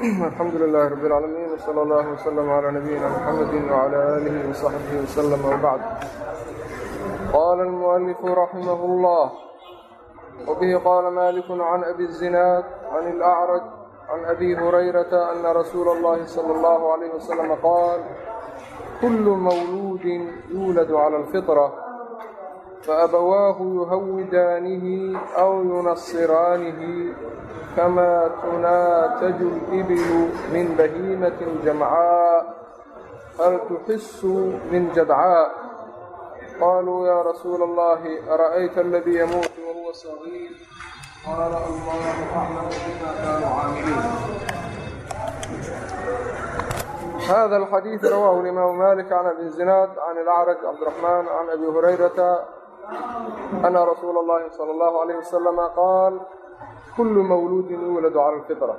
alxamdu lilahi rabi اlcaalamiin wsala allah wslm calaa nabiyina mxamedi wcala aalihi wsaxbihi wslm wbacd qaala almualifu raximah اllah wbihi qaala maliku can abi الzinaad can اlأcraj can abi hurayrata ana rasuula اllahi salى اllahu عalayh waslama qaal kulu mawluudin yuuladu clى اlfiطra فأبواه يهودانه أو ينصرانه كما تناتج الإبل من بهيمة جمعاء هل تحس من جدعاء قالوا يا رسول الله أرأيت الذي يموت وهو صغير قال الله أعلم بما كانوا عاملين هذا الحديث رواه الإمام مالك عن أبي الزناد عن الأعرج عبد الرحمن عن أبي هريرة ana rasuula اllahi sala allahu alayh wasalama qaal kulu mawluudin yuuladu cala alfitra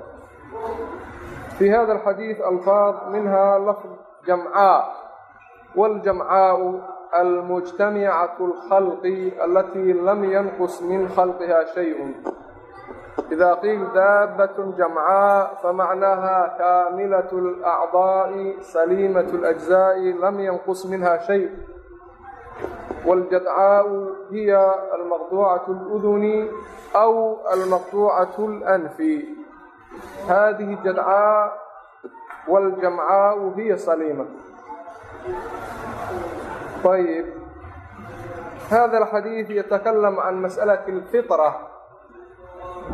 fii hada alxadiid alfaad minha lafd jamcaa waljamcaau almujtamicatu alkhalqi alatii lam yanqus min khalqiha shayun ida qiil daabbatun jamcaa famacnaaha kaamilat alacdaa'i saliimat alajzaa'i lam yanqus minha shay wاljadcاء hiya almaqطucaة الأduni أw almaqطucaة الأnfi hadihi jadcاء wاljamcاء hiya saliima طيب هذا الحديث يتكلم عن مسألة الفطرة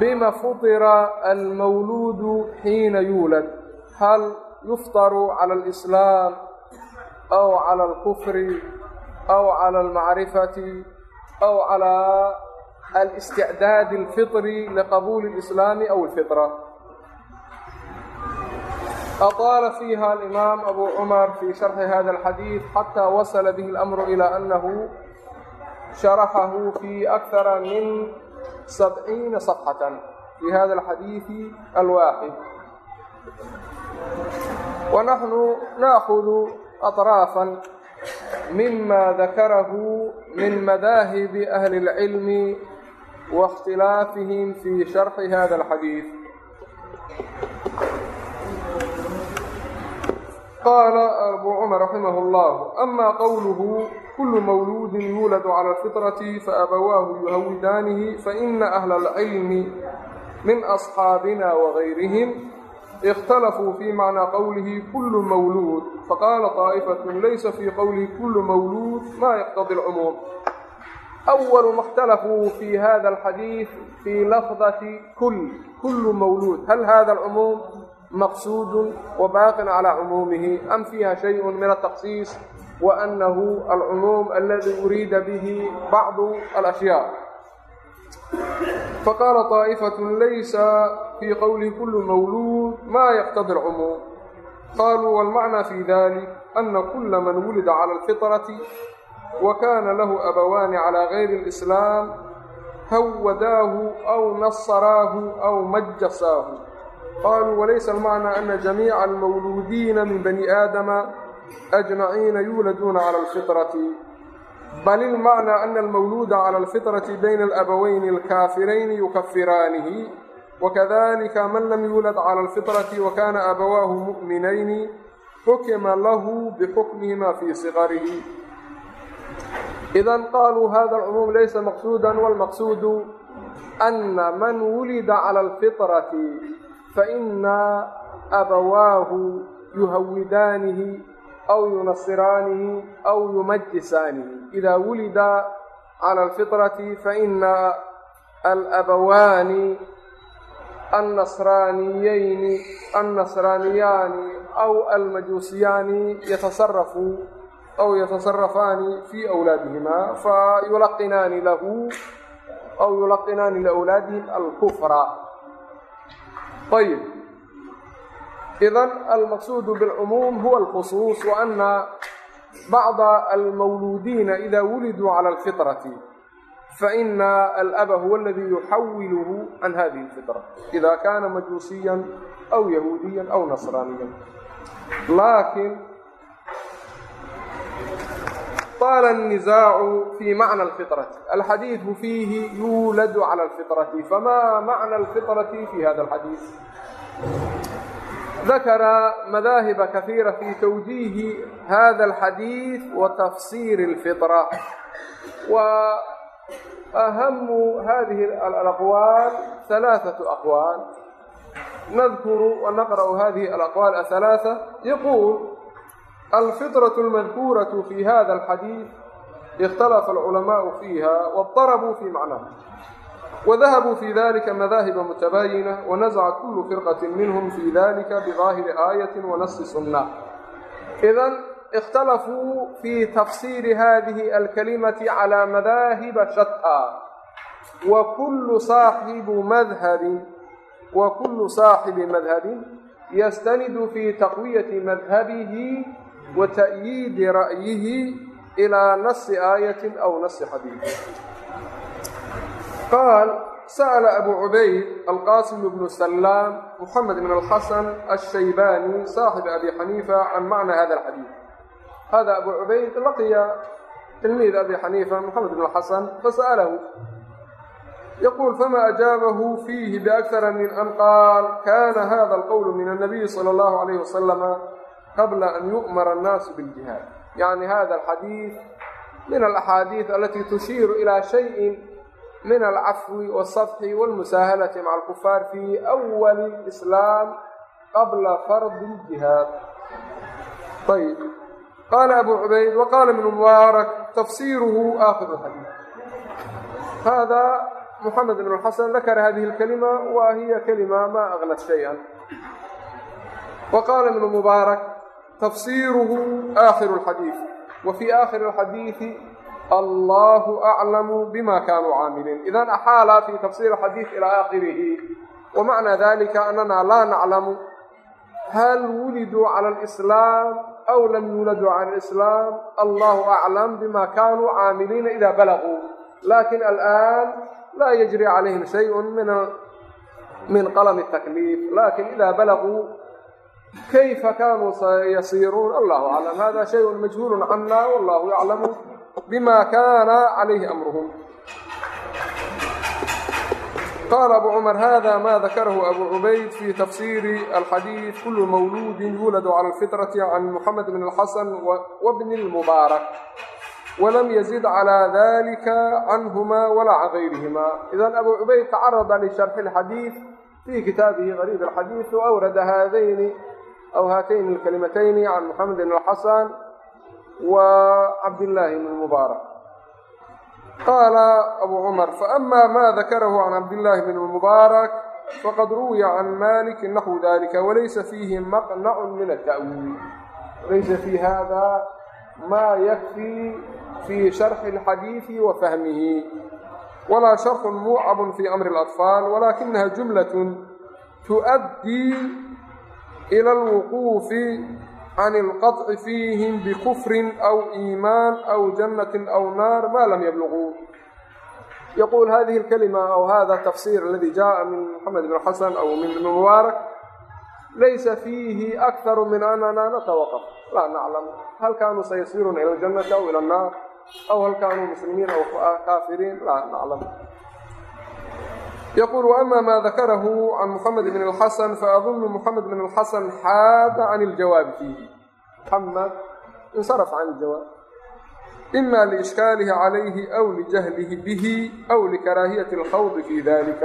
بما فطر المولود حين يولد هل يفطر على الإسلام أو على aw cala almacrifati aw calaa alاsticdaadi اlfiطri liqabuuli اlislaami aw اlfitra aطaala fiiha alimaam abu cumar fii sharxi hada alxadiid xataa wasala bihi اlamru ilaa anahu sharaxahu fi akara min sabciina صafxatan fi hada alxadiidi alwaaxid wanaxnu naakudu aطraafan mima dakarahu min madaahibi ahli اlcilmi wa اkhtilaafihim fi sharxi hada اlxadiid qaala abu cumar raximah اllah ama qowluhu kulu mawluudin yuuladu cala alfitrati faabawaahu yuhawidaanihi faina ahla alcilmi min asxaabina wagayrihim اختلفوا في معنى قوله كل مولود فقال طائفة ليس في قوله كل مولود ما يقتضي العموم أول ما اختلفوا في هذا الحديث في لفظة كل كل مولود هل هذا العموم مقصود وباق على عمومه أم فيها شيء من التخصيص وأنه العموم الذي أريد به بعض الأشياء فقال طائفة ليس في قول كل مولود ما يقتضي العموم قالوا والمعنى في ذلك أن كل من ولد على الفطرة وكان له أبوان على غير الإسلام هوداه أو نصراه أو مجساه قالوا وليس المعنى أن جميع المولودين من بني آدم أجمعين يولدون على الفطرة بل المعنى أن المولود على الفطرة بين الأبوين الكافرين يكفرانه وكذلك من لم يولد على الفطرة وكان أبواه مؤمنين حكم له بحكمهما في صغره إذا قالوا هذا العموم ليس مقصودا والمقصود أن من ولد على الفطرة فإن أبواه يهودانه أو ينصرانه أو يمجسانه إذا ولد على الفطرة annasraaniyayni annasraaniyaani aw almajuusiyaani yatasarafuu aw yatasarafaani fii wlaadihimaa fayulaqinaani lahu aw yulaqinaani liwlaadihim alkufra ayib idan almaqsuudu bilcumuum huwa alkhusuus wa ana bacda almawluudiina idaa wuliduu cala alfitrati faina alaba huwa aladii yuxawiluhu can hadihi lfitra ida kaana majuusiyan aw yahuudiyan aw nasraaniyan laakiin طaala النizaacu fii معنى الفطرة. alxadiiثu fiihi yuuladu calى الفطرة. fama معنى الفطرة في هذا اlxadiiث ذكر مذاهب كثيرة في توجيه هذا اlxadiiث wa الفطرة. أهم هذه الأقوال ثلاثة أقوال نذكر ونقرأ هذه الأقوال الثلاثة يقول الفطرة المذكورة في هذا الحديث اختلف العلماء فيها واضطربوا في معناها وذهبوا في ذلك مذاهب متباينة ونزع كل فرقة منهم في ذلك بظاهر آية ونص سنة إذا ikhtalafuu fii tafsiiri hadihi alkalimati calaa madahiba shataa wa kullu saaxibu madhabin wa kullu saaxibi madhabin yastanidu fii taqwiyati madhabihi wa ta'yiidi ra'yihi ilaa nasi aayatin aw nasi xadiid qaal sa'la abu cubayd alqasim bnu salaam muxamed bn alxasan alshaybaani saaxibi abi xaniifa can macna hada alxadiid hada abu cubayd laqiya tilmiid abi xaniifa moxamed bn xasan fasa'alahu yaquul fama ajaabahu fiihi biakara min an qaal kana hada alqowl min annabiyi sala allahu alayhi wasalama qabla an yu'mara annaasu biljihaad yani hada alxadiid min alaxaadiid alati tushiiru ilaa shayin min alcafwi walsafxi walmusaahalati maca alkufaar fi awali islaam qabla fardi ljihaad ayb qaala abu cubayd waqaala ibnu mubaarak tafsiruhu aakhiru xadiid hada muxamed ibn xasan dakara hadihi lkalima wa hiya kalima maa aklad shay-an wa qaala ibnu mubaarak tafsiruhu aakhiru lxadiid wa fii aakhiri alxadiidi allahu aclamu bima kaanuu caamiliin idan axaala fi tafsir alxadiid ilaa aakhirihi wa macnaa dalika annana laa naclamu hal wuliduu cala alislaam لم يولدوا على الإسلام الله أعلم بما كانوا عاملين إذا بلغوا لكن الآن لا يجري عليهم شيء من من قلم التكليف لكن إذا بلغوا كيف كانوا سيصيرون الله أعلم هذا شيء مجهول عنا والله يعلم بما كان عليه أمرهم قال أبو عمر هذا ما ذكره أبو عبيد في تفسير الحديث كل مولود يولد على الفطرة عن محمد بن الحسن وابن المبارك ولم يزد على ذلك عنهما ولا عن غيرهما إذا أبو عبيد تعرض لشرح الحديث في كتابه غريب الحديث وأورد هذين أو هاتين الكلمتين عن محمد بن الحسن وعبد الله بن المبارك qaala abu cumar faama maa dakarahu can cabdillaahi bn mubaarak faqad ruwiya can maliki naxwi dalika walaysa fiihi maqnacun min ata'wiil walaysa fii hada maa yakfii fii sharxi alxadiidi wa fahmihi walaa sharxun muucabun fii amri اlatfaal walakinaha jumlat tuؤaddii ila alwuquufi الوقوف عن القطع فيهم بكفر أو إيمان أو جنة أو نار ما لم يبلغوا يقول هذه الكلمة أو هذا التفسير الذي جاء من محمد بن حسن أو من ابن مبارك ليس فيه أكثر من أننا نتوقف لا نعلم هل كانوا سيصيرون إلى الجنة أو إلى النار أو هل كانوا مسلمين أو كافرين لا نعلم يقول وأما ما ذكره عن محمد بن الحسن فأظن محمد بن الحسن حاد عن الجواب فيه محمد انصرف عن الجواب إما لإشكاله عليه أو لجهله به أو لكراهية الخوض في ذلك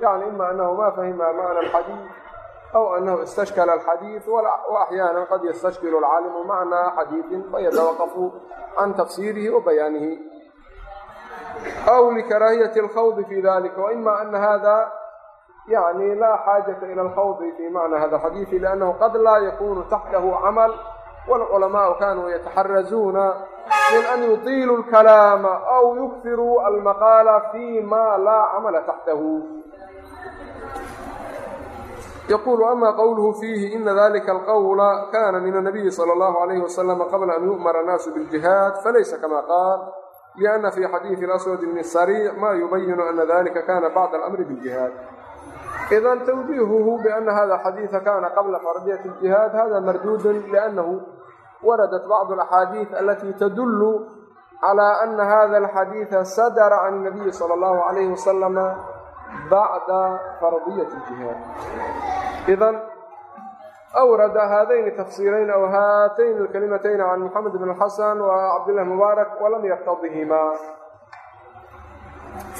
يعني إما أنه ما فهم معنى الحديث أو أنه استشكل الحديث وأحيانا قد يستشكل العالم معنى حديث فيتوقف عن تفسيره وبيانه أو لكراهية الخوض في ذلك وإما أن هذا يعني لا حاجة إلى الخوض في معنى هذا الحديث لأنه قد لا يكون تحته عمل والعلماء كانوا يتحرزون من أن يطيلوا الكلام أو يكثروا المقال فيما لا عمل تحته يقول أما قوله فيه إن ذلك القول كان من النبي صلى الله عليه وسلم قبل أن يؤمر الناس بالجهاد فليس كما قال لأن في حديث الأسود بن السريع ما يبين أن ذلك كان بعد الأمر بالجهاد idan twjiihuhu bana hada xadiida kana qabla fardiyat jihaad hada marduudu lanahu waradat bacd axaadiid alati tadulu clى ana hada alxadiida sadra can nabiyi sal اllahu alayh wasalama bacda fardiyat jihaad idan awrada haadayni tafsiilayn aw haatayni alkalimatayni can maxamed bn xasan wa cabdillah mubaarak walam yartadihimaa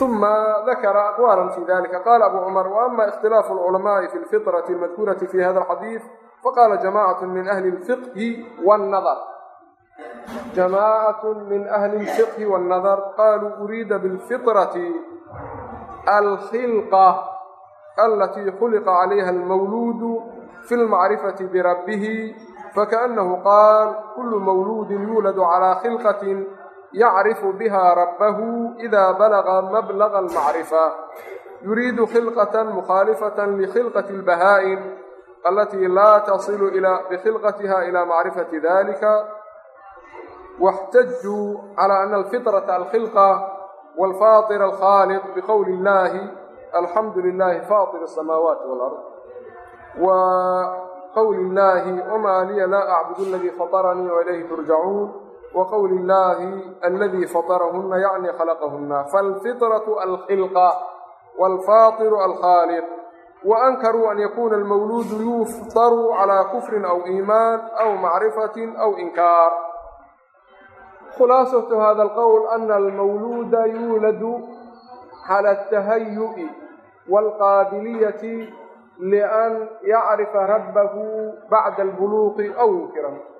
uma dakara aqwaala fi dalika qala abu cumar waama ikhtilaafu alculamaai fi lfitrati almadkuurati fi hada alxadiid faqala jamaacatu min ahli lfiqhi wannadar jamaacatu min ahli lfiqhi wannadar qaluu uriida bilfitrati alkhilqa alatii khuliqa calayha almawluudu fi lmacrifati birabbihi fakaannahu qaal kulu mawluudin yuuladu calaa khilqatin المولود في المعرفة بربه فكأنه قال كل مولود يولد على خلقة يعرف بها ربه إذا بلغ مبلغ المعرفة يريد خلقة مخالفة لخلقة البهائم التي لا تصل إلى بخلقتها إلى معرفة ذلك واحتجوا على أن الفطرة الخلقة والفاطر الخالق بقول الله الحمد لله فاطر السماوات wa qowli illaahi aladi fatarahuna yacni khalaqahuna faalfitratu alkhilqa waalfaatiru alkhaaliq waankaruu an yakuna almawluudu yuftaru calaa kufrin aw iimaan aw macrifatin aw inkaar khulaasatu hada alqowl ana almawluuda yuuladu cala altahayu'i waalqaabiliyati lian yacrifa rabbahu bacda albuluuqi aw yunkirahu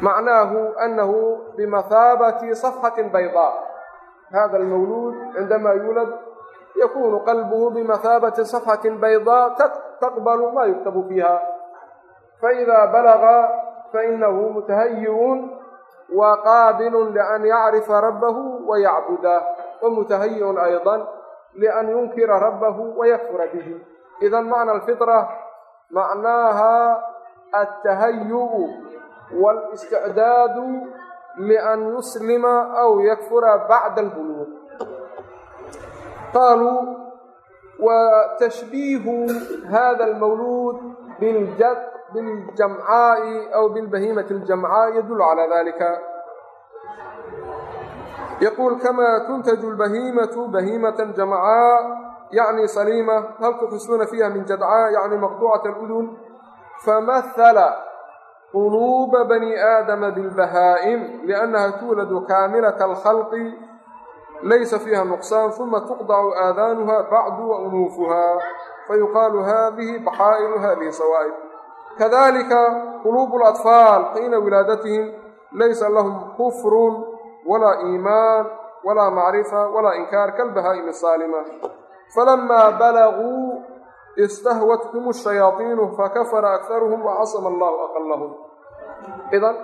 macnaahu anahu bimahaabati safhati baydaa hada almawluud cindamaa yuulad yakunu qalbuhu bimahaabati safhati baydaa taqbalu ma yuktabu fiiha faida balaga fainahu mutahayiun wa qaabilun lian yacrifa rabbahu wayacbudah wa mutahayiun ayضa lian yunkira rabbahu wayakfura bihi idan macna alfitra macnaaha atahayu ربه ويكفر به إذا معنى الفطرة معناها التهيؤ والاستعداد لأن يسلم أو يكفر بعد البلوغ قالوا وتشبيه هذا المولود بالجد بالجمعاء أو بالبهيمة الجمعاء يدل على ذلك يقول كما تنتج البهيمة بهيمة جمعاء يعني سليمة هل quluuba bani aadama bilbahaa'im liannaha tuuladu kaamilata alkhalqi laysa fiiha nuqsaan uma tuqdacu aadaanuha bacdu wa unuufuha fayuqaalu hadihi baxaa'iru hadihi sawaa'ib kadalika quluubu اlatfaal xiina wilaadatihim laysa lahum kufrun walaa iimaan walaa macrifa walaa inkaar kalbahaa'im asaalima falamaa balaguu istahwatkum shayaaiinu fakafara akharuhum wacasama allahu aqalahum idan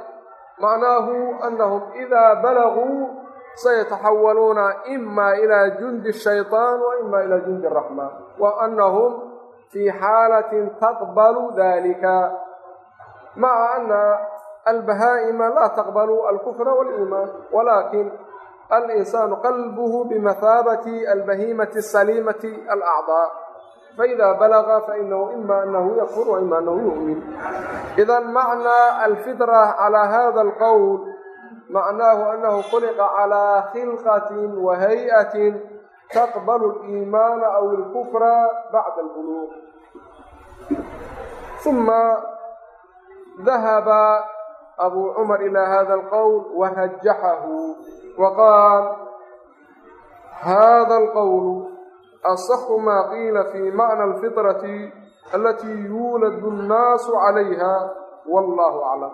macnaahu anahum idaa balaguu sayataxawaluuna ima ilaa jundi shayطaan wa ima ilaa jundi raxma wa anahum fii xaalatin taqbalu dalika maca ana albahaa'ima laa taqbalu alkufra waliimaan walakin alinsaanu qalbuhu bimathaabati albahimati asaliimati alacdaa faidaa balaqa fainahu ima anahu yakfur wa ima anahu yu'min idan macnaa alfitra calaa hada alqowl macnaahu anahu khuliqa calaa khilqatin wa hay'atin taqbalu aliimaana aw alkufra bacda albuluuq uma dahaba abu cumar ilaa hada alqowl warajaxahu wa qaal hada alqowlu asaxu maa qiila fii macna alfitrati alatii yuuladu annaasu calayha wallahu aclam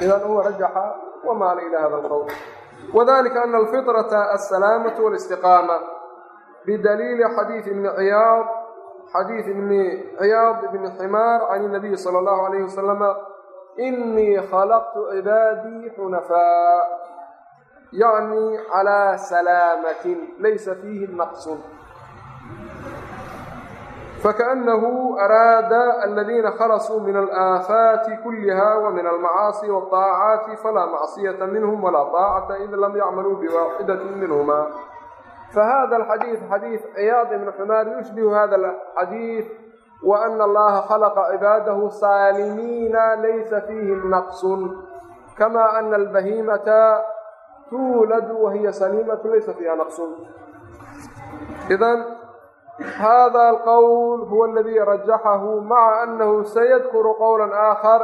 idan huwa rajaxa wamaa la ila hada alqowl wadalika ana alfitrata alsalaamatu walistiqaama bidaliili xadiidi ibni ciyaad xadiid ibni ciyaad ibni ximaar can inabiyi sala allahu alayhi wasalama inii khalaqtu cibaadii xunafaa حنفاء يعني على سلامة ليس فيه نقص فكأنه أراد الذين خلصوا من الآفات كلها ومن المعاصي والطاعات فلا معصية منهم ولا طاعة إذ لم يعملوا بواحدة منهما فهذا الحديث حديث عياض بن حمار يشبه هذا الحديث وأن الله خلق عباده سالمين ليس فيهم نقص كما أن البهيمة تولد وهي سليمة ليس فيها نقص إذا hada alqowl huwa aladii rajaxahu maca anahu sayadkuru qowla aakhar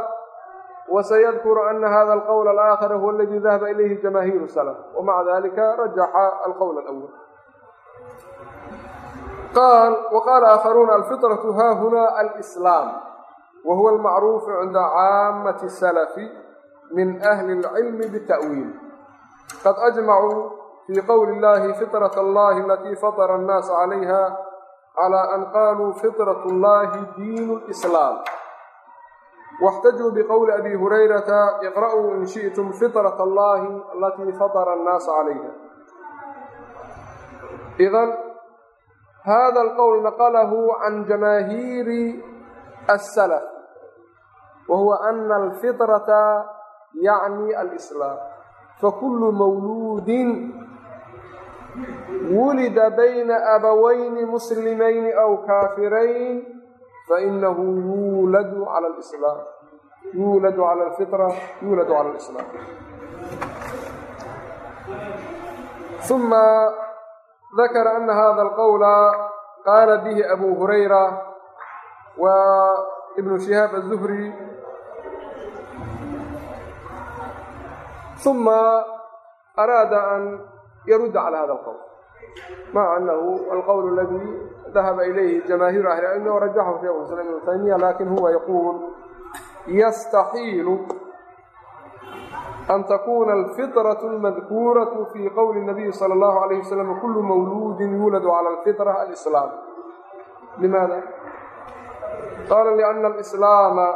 وسيذكر أن هذا القول الآخر هو الذي ذهب إليه جماهير السلف ومع ذلك رجح القول الأول قال وقال آخرون الفطرة ها هنا الإسلام وهو المعروف عند عامة السلف من أهل العلم بالتأويل قد أجمعوا في قول الله فطرة الله التي فطر الناس عليها على أن قالوا فطرة الله دين الإسلام واحتجوا بقول أبي هريرة اقرأوا إن شئتم فطرة الله التي فطر الناس عليها إذا هذا القول نقله عن جماهير السلف وهو أن الفطرة يعني الإسلام فكل fakullu mawluudin wulida bayna abawayni muslimayni aw kaafirayn fainahu yuuladu cala lislaam yuuladu cala alfitra yuuladu cala alislaam uma dakara ana hada alqowla qaala bihi abu hurayra wa ibnu shihaab azuhri uma araada an yarudda cala hada alqowl maca anahu alqowl aladii dahaba ilayhi jamaahiiru ahli cilmi warajaxahu sheikhu islaam ibnu taymiya laakiin huwa yaquul yastaxiilu an takuna alfitratu almadkuuratu fi qowli nabiyi sala allahu alayh wasalam kulu mawluudin yuuladu cala alfitra alislaam limaada qaala liana alislaama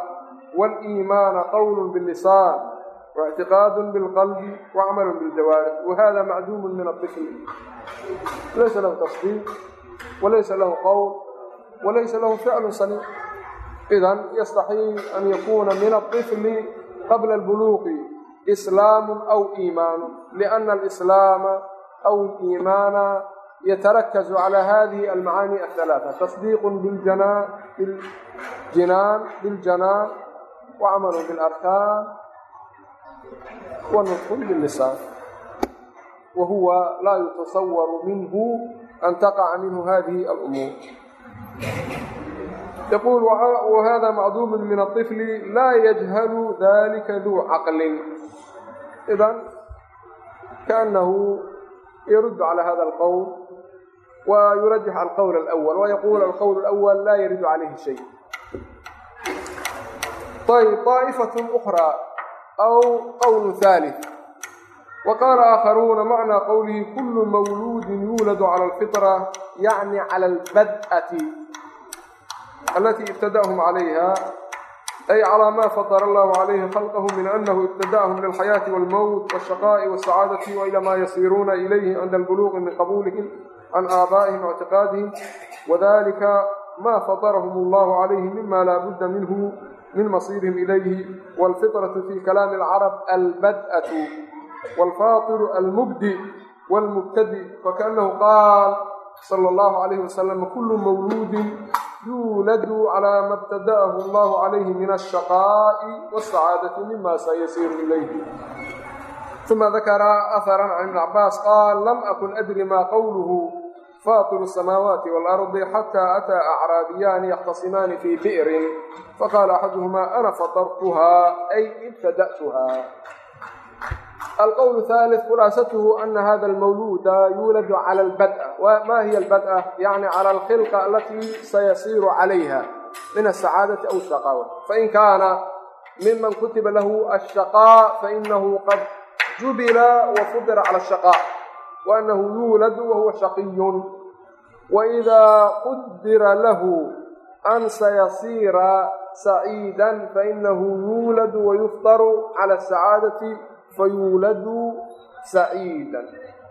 waliimaana qowl bilisaan واعtiقاad bاlqلب وcml bاljawاarح وhada macdum min الطفl laysa lahu تصديq وlaysa lahu qwl وlaysa lahu ficl sنيع إda ystaحيil an yakuna min الطفl qabla الbluq إسlaam أw iimaan لأna الإسlaam أw الإimaana yتarkز عlى hadiه الmacاani الثaلaaثة تصديq bاljinaan وcml bاlأrkاan ونطق باللسان وهو لا يتصور منه أن تقع منه هذه الأمور يقول وهذا معدوم من الطفل لا يجهل ذلك ذو عقل إذا كأنه يرد على هذا القول ويرجح القول الأول ويقول القول الأول لا يرد عليه شيء طيب طائفة أخرى aw qowlu haali wa qaala aakharuuna macnaa qowlihi kullu mawluudin yuuladu cala alfitra yacni cala albad'ati alatii ibtada'hum calayha ay calaa maa fadara allahu calayhi khalqahu min annahu ibtada'ahum lilxayaati waalmowt waalshaqaa'i wasacaadati wa ilaa maa yasiiruuna ilayhi cinda albuluuqi min qabuulihim can aabaa'ihim ictiqaadihim wadalika maa fadarahum allahu calayhi mima laa budda minhu منه من مصيرهم إليه والفطرة في كلام العرب البدءة والفاطر المبدئ والمبتدئ فكأنه قال صلى الله عليه وسلم كل مولود يولد على ما ابتدأه الله عليه من الشقاء والسعادة مما سيسير إليه ثم ذكر أثرا عن ابن عباس قال لم أكن أدري ما قوله فاطر السماوات والأرض حتى أتى أعرابيان يختصمان في بئر فقال أحدهما أنا فطرتها أي ابتدأتها القول الثالث خلاصته أن هذا المولود يولد على البدء وما هي البدء يعني على الخلقة التي سيصير عليها من السعادة أو الشقاوة فإن كان ممن كتب له الشقاء فإنه قد جبل وفضر على الشقاء وأنه يولد وهو شقي وإذا قدر له أن سيصير سعيدا فإنه يولد ويفطر على السعادة فيولد سعيدا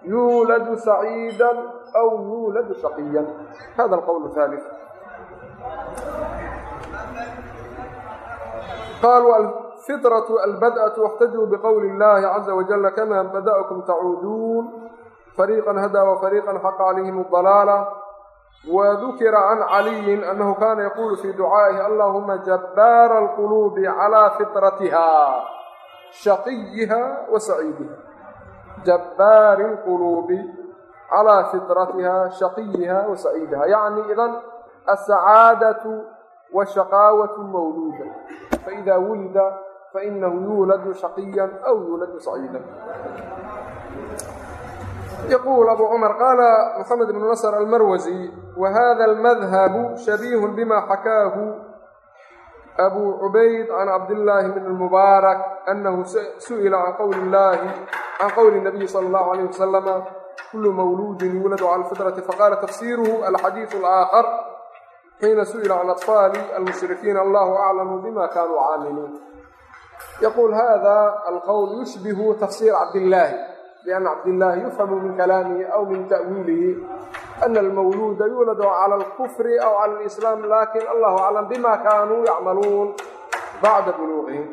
يولد سعيدا أو يولد شقيا هذا القول الثالث قالوا الفطرة البدأة واحتجوا بقول الله عز وجل كما بدأكم fariiqan hadaa wafariiqan xaqa calayhim dalaala wadukira can caliyin anahu kana yaquulu fii ducaa'ihi allahuma jabbaara alquluubi calaa fitratiha shaqiyiha wa saciidiha jabbaari lquluubi calaa fitratiha shaqiyiha wa saciidiha yacni idan asacaadatu washaqaawatu mawluuda faidaa wulida fainahu yuuladu shaqiyan aw yuuladu saciidan saciida يقول أبو عمر قال محمد بن نصر المروزي وهذا المذهب شبيه بما حكاه أبو عبيد عن عبد الله بن المبارك أنه سئل عن قول الله عن قول النبي صلى الله عليه وسلم كل مولود يولد على الفطرة فقال تفسيره الحديث الآخر حين سئل عن أطفال المشركين الله أعلم بما كانوا عاملين يقول هذا القول an cabdillaahi yufhamu min kalaamihi aw min ta'wiilihi ana almawluuda yuuladu cala alkufri aw cala alislaam laakiin allahu aclam bima kaanuu yacmaluun bacda buluuqihim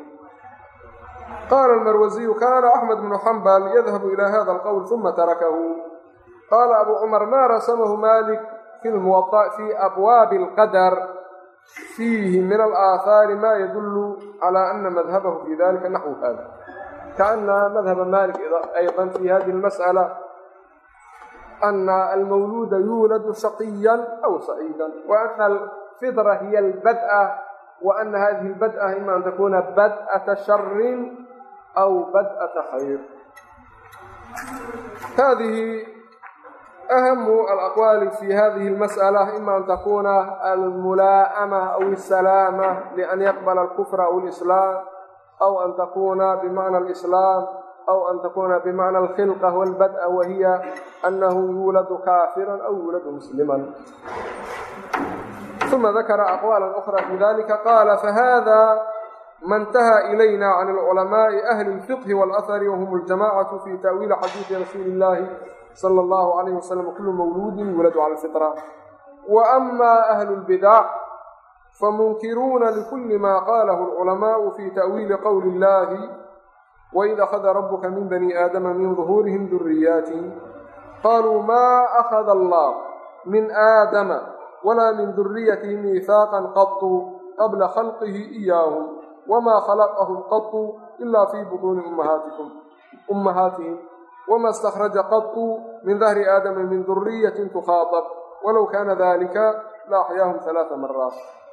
qaala almarwasiyu kaana axmed bnu xambal yadhabu ila hada alqowl uma tarakahu qaala abu cumar ma rasamahu malik fi lmuwa fi abwaabi alqadar fiihi min alaahaari ma yadullu cala ana madhabahu fi dalika naxwu hada kaana madhaba malik aydan fi hadi lmas'ala ana almawluuda yuuladu shaqiyan aw saciidan waana alfitra hiya albad'a wa ana hadihi albad'a ima an takuna bad'ata sharin aw bad'ata khayr hadihi ahamu alaqwaali fi hadihi almas'ala ima an takuna almulaa'ama aw asalaama lian yaqbala alkufra aw alislaam aw an takuna bimacna alislaam aw an takuna bimacna alkhilqa walbad'a wahiya anahu yuuladu kaafira aw yuuladu musliman uma dakara aqwaala ukra fi dalika qaala fahada ma intaha ilayna can alculamaai ahli lfiqhi walahari wahum aljamacatu fi ta'wiili xadiidi rasuuli illahi sala allahu alayh wasalam kulu mawluudin yuuladu cala alfitra wa ama ahlu lbidac famunkiruuna likulli maa qaalahu alculamaa'u fii ta'wiili qowli illaahi waid akhada rabuka min bani aadama min duhuurihim duriyaatihim qaluu maa akhada allah min aadama walaa min duriyatihi miihaaqan qatu qabla khalqihi iyaahum wamaa khalaqahum qatu ilaa fii butuuni ummahaatikum ummahaatihim wma istakraja qatu min dahri aadama min duriyati tukhaadab walow kaana dalika la axyaahum halaaa maraat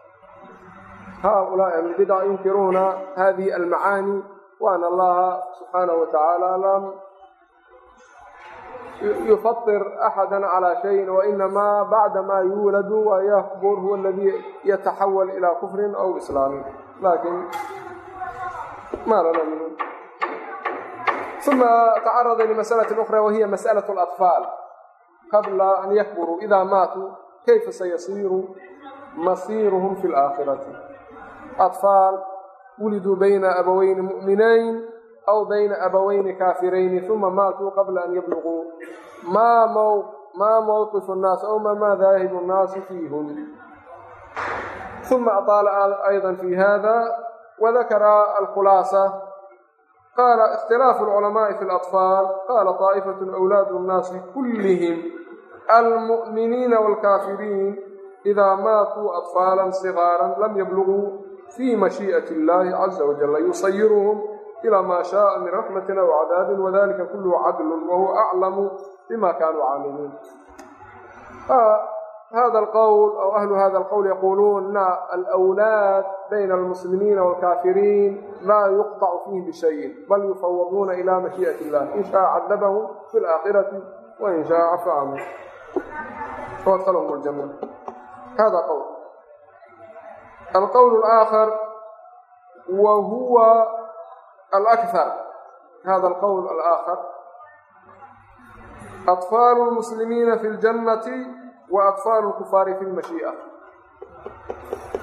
ثلاث مرات هؤلاء البدع ينكرون هذه المعاني وأن الله سبحانه وتعالى لم يفطر أحدا على شيء وإنما بعدما يولد ويكبر هو الذي يتحول إلى كفر أو إسلام لكن ما لنا منه ثم تعرض لمسألة أخرى وهي مسألة الأطفال قبل أن يكبروا إذا ماتوا كيف سيصير مصيرهم في الآخرة atfaal wuliduu bayna abawayni mu'minayn aw bayna abawayni kaafirayni uma maatuu qabla an yabluquu maa mawqifu nnaas aw maa madaahibu nnaasi fiihun uma ataala ayda fi hada wadakara alkhulaasa qaala ikhtilaafu alculamaai fi اlatfaal qaala taa'ifatu awlaadu nnaasi kullihim almu'miniina walkaafiriin idaa maatuu atfaalan sigaara lam yabluguu صغارا لم يبلغوا في مشيئة الله عز وجل يصيرهم إلى ما شاء من رحمة أو عذاب وذلك كله عدل وهو أعلم بما كانوا عاملين هذا القول أو أهل هذا القول يقولون أن الأولاد بين المسلمين والكافرين لا يقطع فيه بشيء بل يفوضون إلى مشيئة الله إن شاء عذبهم في الآخرة وإن شاء عفى alqowl alaakhar wa huwa alakthar hada alqowl alaakhar atfaalu lmuslimiina fi ljannati wa atfaalu lkufaari fi lmashii'a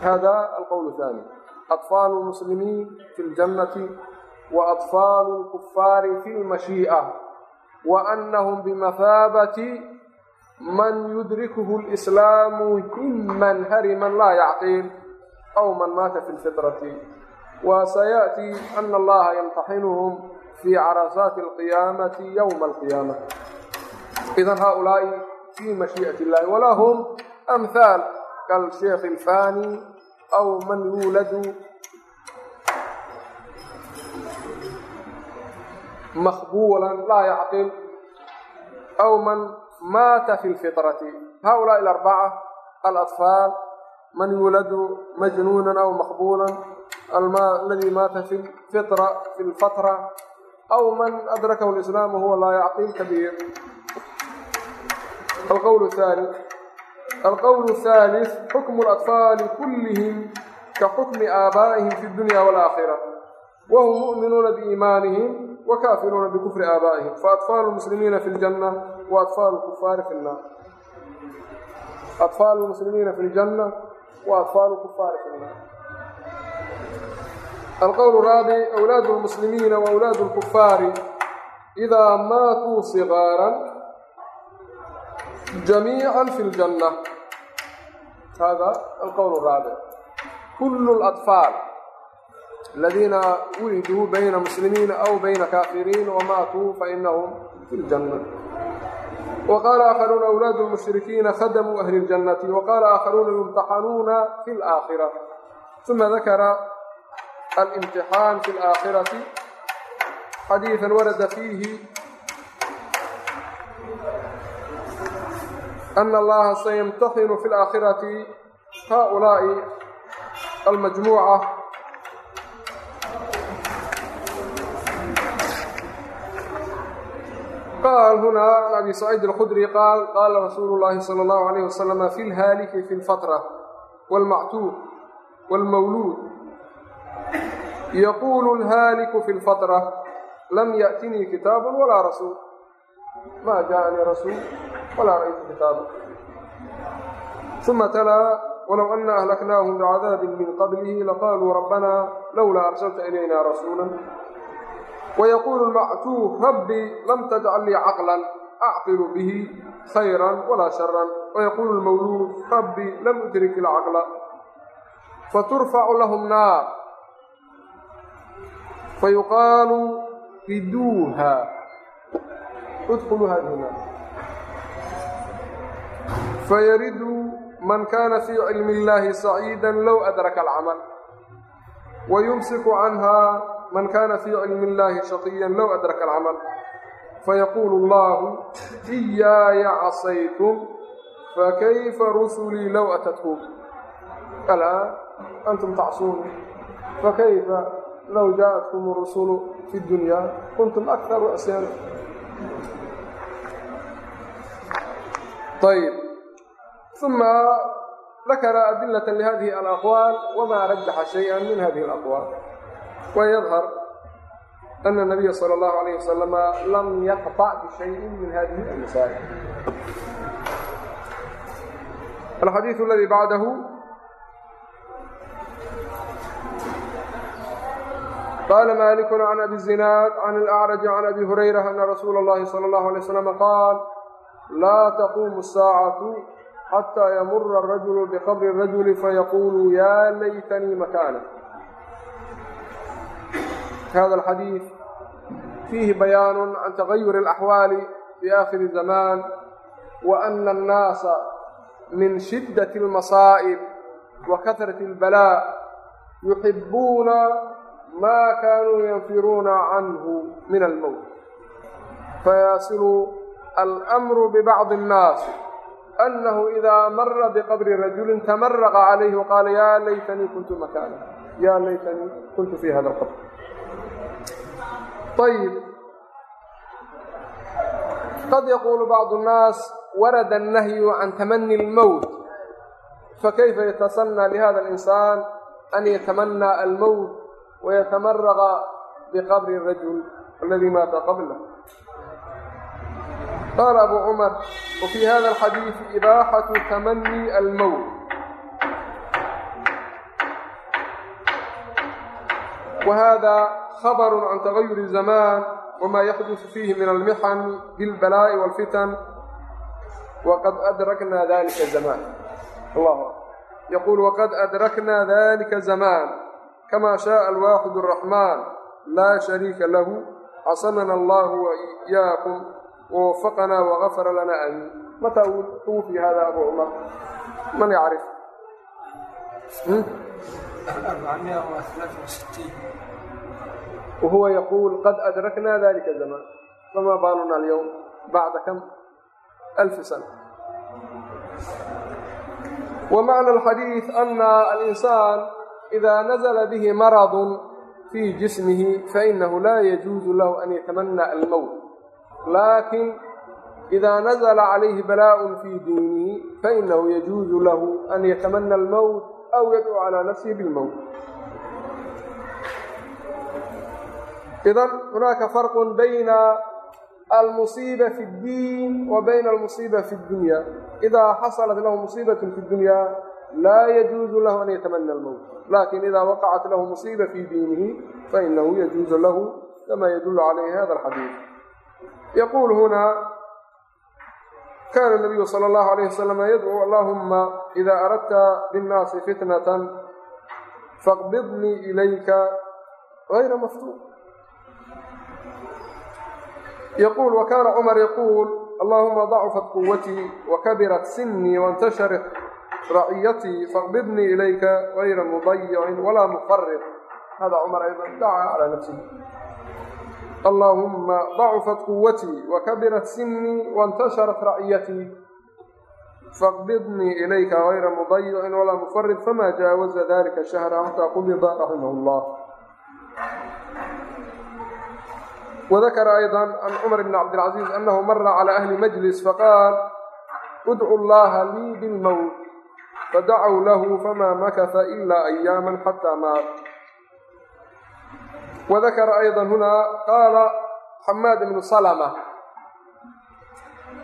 hada alqowl athani atfaalu lmuslimiin fi ljannati wa atfaalu lkufaari fi lmashii'a wa annahum bimathaabati man yudrikuhu lislaamu himan hariman laa yacqiil aw man maata fi lfitrati wa sayaأtii ana allaha yamtaxinuhum fi carasaati alqiyaamati yowma alqiyaama idan haulaai fi mashii'ati illahi walahum amhaal kalsheekh ilfani aw man yuuladu makbuulan laa yacqil aw man maata fi lfitrati haulaai alarbaca alatfaal man yuuladu majnuunan aw maqbuulan alladii maata fi lfatra aw man adrakahu lislaamu huwa laa yacqil kabiir alqowlu haali alqowlu haalis xukmu اlatfaali kullihim ka xukmi aabaa'ihim fi dunya walaaakhira wahum mu'minuuna biiimaanihim wakaafiruuna bikufri aabaa'ihim faatfaalu muslimiina fi ljanna waatfaalu kufaari fi nnaar atfaalu muslimiina fi ljanna waatfaalu kufaari finnaar alqowl raadi awlaadu lmuslimiina wa awlaadu lkufaari idaa maatuu sigaaran jamiica fi ljanna hada alqowl raabic kulu اlaطfaal aladiina wuliduu bayna muslimiina aw bayna kaafiriin wamaatuu fainahum fi ljanna الجنة وقال آخرون أولاد المشركين خدموا أهل الجنة وقال آخرون يمتحنون في الآخرة ثم ذكر الامتحان في الآخرة حديثا ورد فيه أن الله سيمتحن في الآخرة هؤلاء qal hunaa an abi saciid alkhudri qaal qaala rasuulu llaahi sala allahu calayh wasalama fi lhaaliki fi lfatra waalmactuuq waalmawluud yaquulu alhaaliku fi lfatra lam yaأtinii kitaabun walaa rasuul ma jaaanii rasuul walaa ra'ytu kitaaban uma talaa walow ana ahlaknaahum bicadaabin min qablihi laqaaluu rabbana lowlaa arsalta ilayna rasuula wayaquulu lmactuuf rabbii lam tajcal lii caqlan acqilu bihi khayran walaa sharan wayaquulu lmawluuf rabbii lam udrik ilcaqla faturfacu lahum naar fayuqaalu iduuha udkuluuha aduna fayaridu man kaana fii cilmi illaahi saciidan low adraka alcamal wayumsiku canhaa man kaana fii cilmi illaahi shaqiyan low adraka alcamal fayaquulu allaahu iyaaya casaytum fakayfa rusulii low atatkum alaa antum tacsuun fakayfa low jaaءatkum rusulu fi dunya kuntum akharu isyaana ayb uma dakara adilata lihadihi alaqwaal wamaa rajaxa shayئa min hadihi alaqwaal wayadhar ana nabiya sala allahu alayh wasalama lam yaqtac bishayin min hadihi almasaa'il alxadiiu aladii bacdahu qala maliku can abi zinaad can alacraji can abi hurayra ana rasuula اllahi sala اllahu alay slama qaal laa taquumu asaacatu xataa yamura arajulu biqabri rajuli fayaquulu ya laytanii makaana hada alxadiid fiihi bayaanu can tagayuri alaxwaali fi aakhiri zamaan wa ana annaasa min shiddati almasaa'ib wa kahrati albalaa yuxibuuna maa kaanuu yanfiruuna canhu min almowt fayasilu alamru bibacdi annaas annahu idaa mara biqabri rajulin tamaraqa calayhi waqaala yaa laytanii kuntu makaana yaa laytanii kuntu fii hada alqabr ayib qad yaquulu bacdu nnaas warada annahyu can tamani اlmowt fakayfa yatasanaa lihada alinsaan an yatamanaa almowt wayatamaraqa biqabri rajul aladii maata qabla qaala abu cumar wafii hada alxadiidi ibaaxatu tamanii almowt wahada khabarun can tagayuri zamaan wamaa yaxdusu fiihi min almixani bilbalaa'i walfitan waqad adraknaa dalika zamaan allah yaquul waqad adraknaa dalika zamaan kamaa shaءa alwaaxid araxmaan laa shariika lahu casanana allahu waiyaakum wawafaqanaa wagafara lana amiin mataa wuu fi hada abu cumar man yacrif وهو يقول قد أدركنا ذلك الزمان فما بالنا اليوم بعد كم alfi sana wa macna alxadiid ana alinsaan idaa nazla bihi maradun fii jismihi fainahu laa yajuuzu lahu an yatamana almowt laakin idaa nazla calayhi balaaء fii diinihi fainahu yajuuzu lahu an yatamana almowt aw yadcuu calى nafsihi bilmowt idan hunaaka farqu bayna almusiiba fi اddiin wa bayna almusiiba fi اddunya idaa xasalat lahu musiibaة fi اddunya laa yajuuzu lahu an yatamana almowt lakin ida waqacat lahu musiiba fi diinihi fainahu yajuuzu lahu kama yadulu calayhi hada alxadiid yaquul huna kana nabiyu sala allahu alayh wasalam yadcuu allahuma ida aradta binnaasi fitnatan faqbidnii ilayka gayra maftuun yaquul wa kana cumar yaquul allahuma dacufat quwatii wakabirat sinii waintasharat raciyatii faqbidnii ilayka gayra mudayicin walaa muqarir hada cumar aydan dacaa calaa nafsihi allahuma dacufat quwatii wakabirat sinii waintasharat raciyatii faqbidnii ilayka gayra mudayicin walaa mufarid fama jaawaza dalika shahra xataa qubida raximah llah وذكر أيضا عن عمر بن عبد العزيز أنه مر على أهل مجلس فقال ادعوا الله لي بالموت فدعوا له فما مكث إلا أياما حتى مات وذكر أيضا هنا قال حماد بن سلمة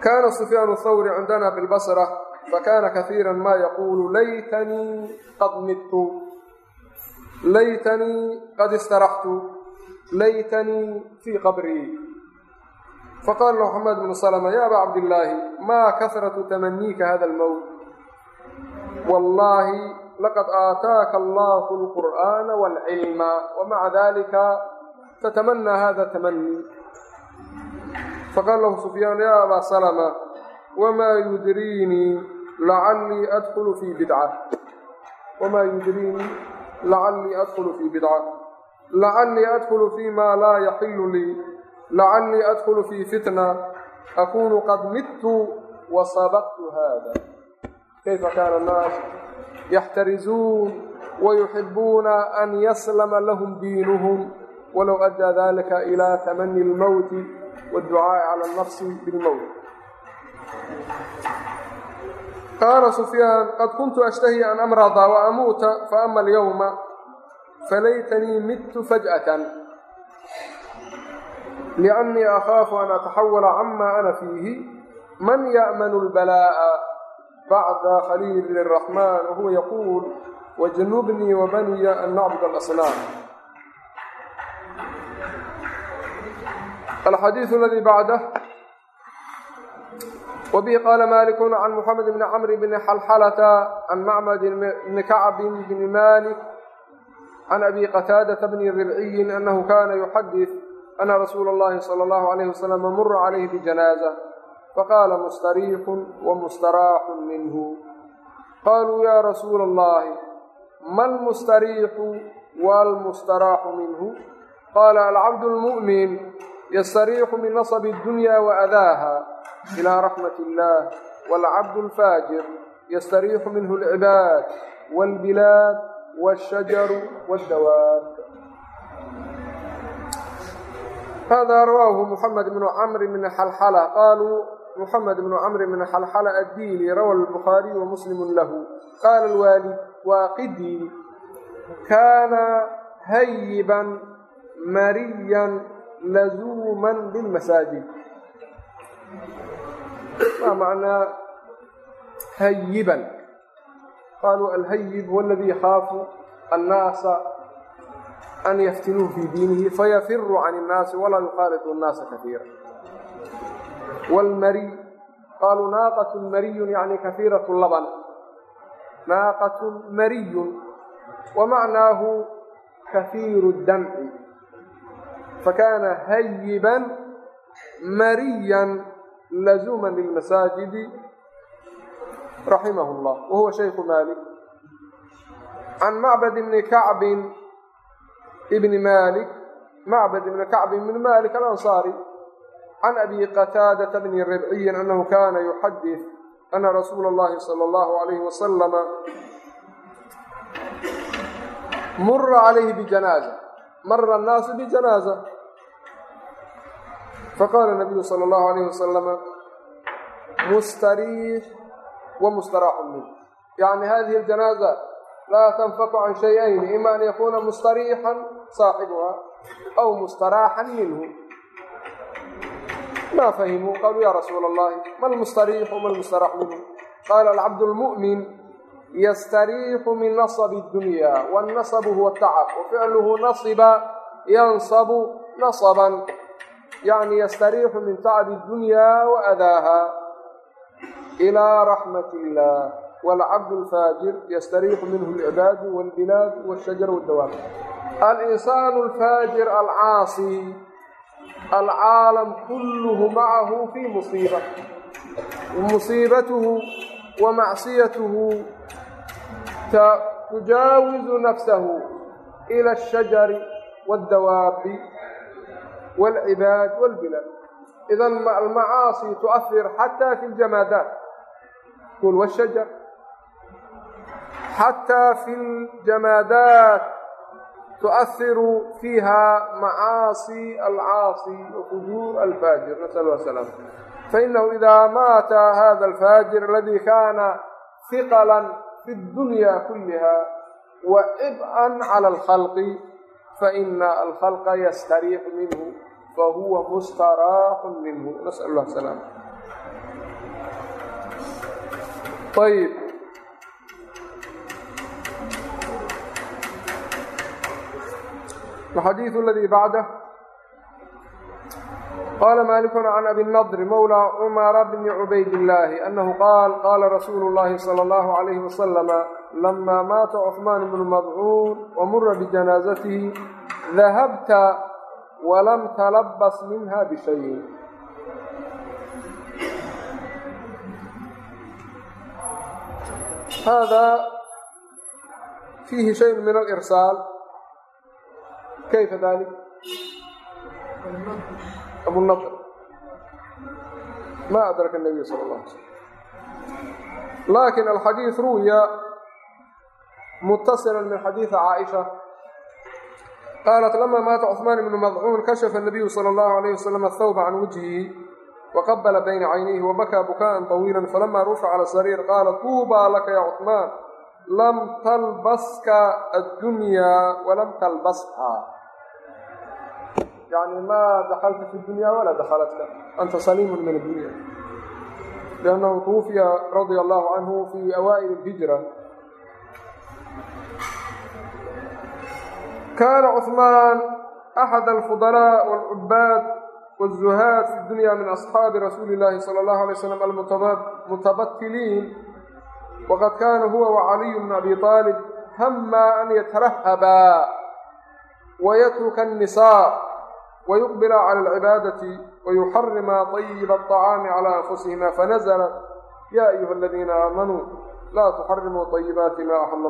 كان سفيان الثوري عندنا بالبصرة فكان كثيرا ما يقول ليتني قد مت ليتني قد استرحت laytanii fii qabrii faqaala lahu xamaad bnu salma ya aba cabdillaahi maa kasratu tamaniika hada almowt wallaahi laqad aataaka allahu alqur'aana waalcilma wamaca dalika tatamanaa hada tamanii faqaala lahu sufyaan ya aba salma wamaa yudriinii lacallii adkulu fii bidca wamaa yudriinii lacallii adkulu fii bidca lacallii adkulu fi ma laa yaxilu lii lacallii adkulu fii fitna akunu qad midtu wa sabaqtu hada kayfa kaana annaas yaxtarizuun wayuxibuuna an yaslama lahum diinuhum walow addaa dalika ila tamani اlmowti wاdducaa'i cala alnafsi bilmowt qaala sufyaan qad kuntu ashtahi an amrada waamuuta faama alyawma falaytanii midtu faj'atan liannii akhaafu an ataxawala cama ana fiihi man ya'manu lbalaa'a bacda khaliili raxmaan wahuwa yaquul wajanubnii wabaniya an nacbud alasnaam alxadiiu aladii bacdah وبه قال مالك عن محمد بن عمرو بن حلحلة عن معمد بن كعب بن مالك can abi qataadata bni ribciyin anahu kana yuxadid ana rasuula allahi sala allahu alayhi wasalam mura calayhi bijanaaza faqaala mustariixun wa mustaraaxun minhu qaaluu yaa rasuula allahi ma lmustariixu waalmustaraaxu minhu qaala alcabdu lmu'min yastariixu min nasabi addunya wa adaaha ilaa raxmati illaah waalcabdu alfaajir yastariixu minhu alcibaad waalbilaad wاshajaru wاddawaab hada rawaahu muxamed bnu camr bni xalxala qaluu muxamed bnu camr bni xalxala addiili rawa الbukhaariyu wamuslimu lahu qaala alwaalid waaqidii kaana hayiban mariyan lazuuman lilmasaajid ma macnaa hayiban qaluu alhayib huwa aladi yakhaafu annaasa an yaftinuuhu fii diinihi fayafiru can innaasi walaa yukhalitu annaasa kaiira wاlmariy qaluu naaqatu mariyun yani kahiirat laban naaqatu mariyun wamacnaahu kahiiru اdamci fakana hayiban mariyan lazuman lilmasaajidi raximah اllah wahuwa shayku malik can macbad bni kacbin ibni malik macbad ibni kacb ibni malik alansaari can abi qataadata bni ribciyin annahu kana yuxadid ana rasuula اllahi salى اllahu alayhi wasalama mura calayhi bijanaaza mara annaasu bijanaaza faqala nabiyu salى اllahu alayh wasalama mustariix ومستراح منه يعني هذه الجنازة لا تنفك عن شيئين إما أن يكون مستريحا صاحبها أو مستراحا منه ما فهموا قالوا يا رسول الله ما المستريح وما المستراح منه قال العبد المؤمن يستريح من نصب الدنيا والنصب هو التعب وفعله نصب ينصب نصبا يعني يستريح من تعب الدنيا وأذاها إلى رحمة الله والعبد الفاجر يستريح منه العباد والبلاد والشجر والدواب الإنسان الفاجر العاصي العالم كله معه في مصيبة ومصيبته ومعصيته تجاوز نفسه إلى الشجر والدواب والعباد والبلاد إذا المعاصي تؤثر حتى في الجمادات قل والشجر حتى في الجمادات تؤثر فيها معاصي العاصي وفجور الفاجر نسأل الله السلامة فإنه إذا مات هذا الفاجر الذي كان ثقلا في الدنيا كلها وعبئا على الخلق فإن الخلق يستريح منه fahuwa mustaraaxu minhu nasal allah salaam ayb alxadiidu aladii bacdah qala maaliku can abi nadri mowlaa cumara bni cubaydillaahi annahu qaal qaala rasuulu llaahi sala allahu calayhi wasalama lamaa maata cuhmaan bnu madcuun wamura bijanaasatihi dahabta ذهبت ولم تلبس منها بشيء هذا فيه شيء من الإرسال كيف ذلك أبو النضر ما أدرك النبي صلى الله عليه وسلم لكن الحديث روي متصلا من حديث عائشة قالت لما مات عثمان بن مضعون كشف النبي صلى الله عليه وسلم الثوب عن وجهه وقبل بين عينيه وبكى بكاء طويلا فلما رفع على السرير قال طوبى لك يا عثمان لم تلبسك الدنيا ولم تلبسها يعني ما دخلت في الدنيا ولا دخلتك أنت سليم من الدنيا لأنه توفي رضي الله عنه في أوائل الهجرة كان عثمان أحد الفضلاء والعباد والزهاد في الدنيا من أصحاب رسول الله صلى الله عليه وسلم المتبتلين وقد كان هو وعلي بن أبي طالب هما أن يترهبا ويترك النساء ويقبل على العبادة ويحرم طيب الطعام على أنفسهما فنزلت يا أيها الذين آمنوا لا تحرموا طيبات ما أحل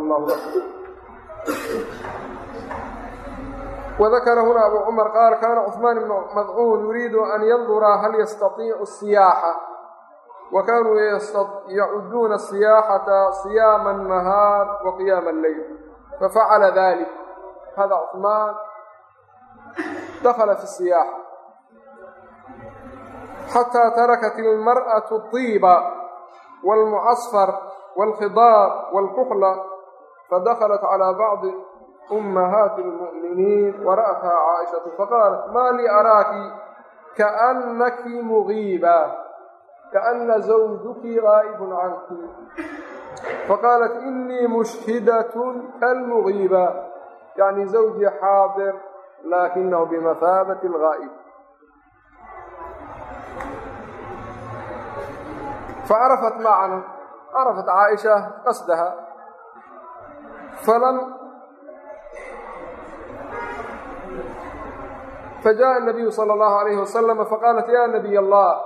wadakarahuna abuu cumar qaala kaana cuhmaan ibnu madcuun yuriidu an yandura hal yastaiicu siyaaxa wa kaanuu yacuduuna siyaaxata siyaama nahaar wa qiyaama alleyl fafacala dalik hada cuhmaan dakhala fi siyaaxa xataa tarakat ilmar'atu tiiba waalmucasfar waalkhidaar waalkuhla fadakhalat calaa bacdi بعض أمهات المؤمنين ورأتها عائشة فقالت ما لي أراك كأنك مغيبة كأن زوجك غائب عنك فقالت إني مشهدة كالمغيبة يعني زوجي حاضر لكنه بمثابة الغائب فعرفت معنا عرفت عائشة قصدها فلم فجاء النبي صلى الله عليه وسلم فقالت يا نبي الله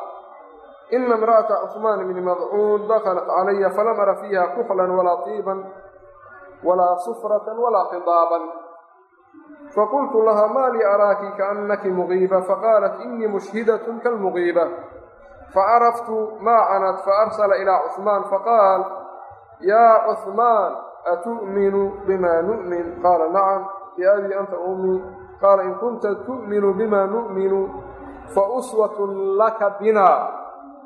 إن امرأة عثمان بن مضعون دخلت علي فلم أر فيها كحلا ولا طيبا ولا صفرة ولا خضابا faqultu laha maa lii araaki kaannaki mugiiba faqaalat inii mushhidatun kalmugiiba facaraftu maa canad faarsala ilaa cuثmaan faqaal yaa cuثmaan atu'minu bima nu'min qaala nacam biabii anta ummi qaala in kunta tu'minu bima nu'minu fauswatun laka bina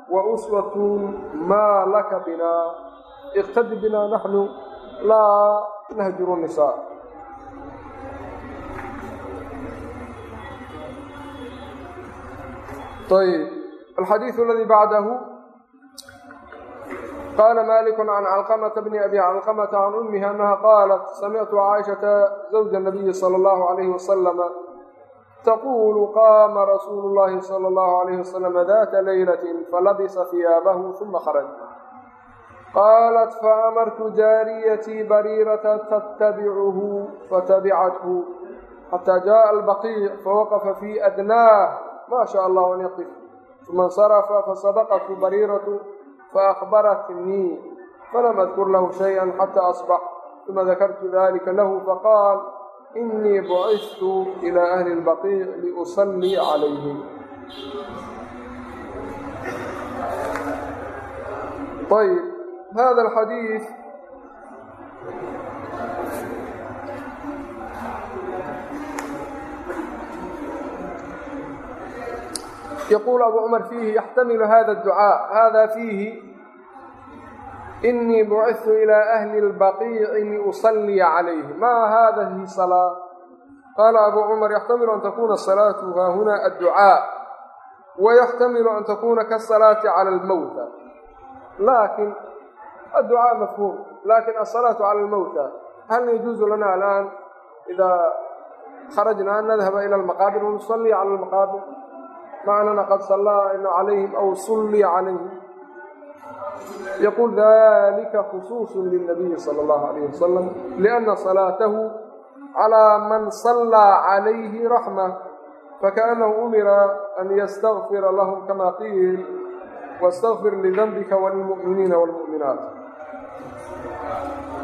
wa uswatun maa laka bina iqtadi bina naxnu laa nahjuru nisaa ayb alxadiiث aladii bacdahu qaala malik can calqamata bni abi calqamata can umihi annaha qaalat samictu caaishata zawja nabiyi salى اllahu alayhi wasalama taqulu qaama rasuulu اllahi salى اllahu alayhi wasalama data leylati falabisa hiyaabahu uma kharaj qaalat faamartu jaariyatii bariirata tattabicuhu fatabicathu xataa jaءa albaqiic fawaqafa fii adnaah ma sha allah an yaqif uma اnsarafa fasadaqathu bariiratu faأhbaratnii falam adkur lahu shayئa xatى aصbax uma dakartu dalika lahu faqaal inii bucistu ilى ahli اlbaqiic liusalii calayhim ayb hada alxadiis yaquul abu cumar fiihi yaxtamilu hada ducaa hada fiihi inii bucitu ilaa ahli lbaqiici liusalliya calayhi maa haadihi salaa qaala abuu cumar yaxtamilu an takuuna salaatu haahunaa adducaa wayaxtamilu an takuuna kasalaati cala almowta laakin adducaa mafhuum laakin asalaatu cala almowta hal yajuuzu lana alaan idaa kharajna an nadhaba ila almaqaabir wanusalliya cala almaqaabir macanana qad sallaa calayhim aw sulliya calayhim yaquul dalika khusuusu lilnabiyi sala allahu alayh wasalam lianna salaatahu calaa man sallaa calayhi raxma fakaأnnahu umira an yastagfira lahum kama qiil wاstagfir lidanbika walilmu'miniina wاlmu'minaat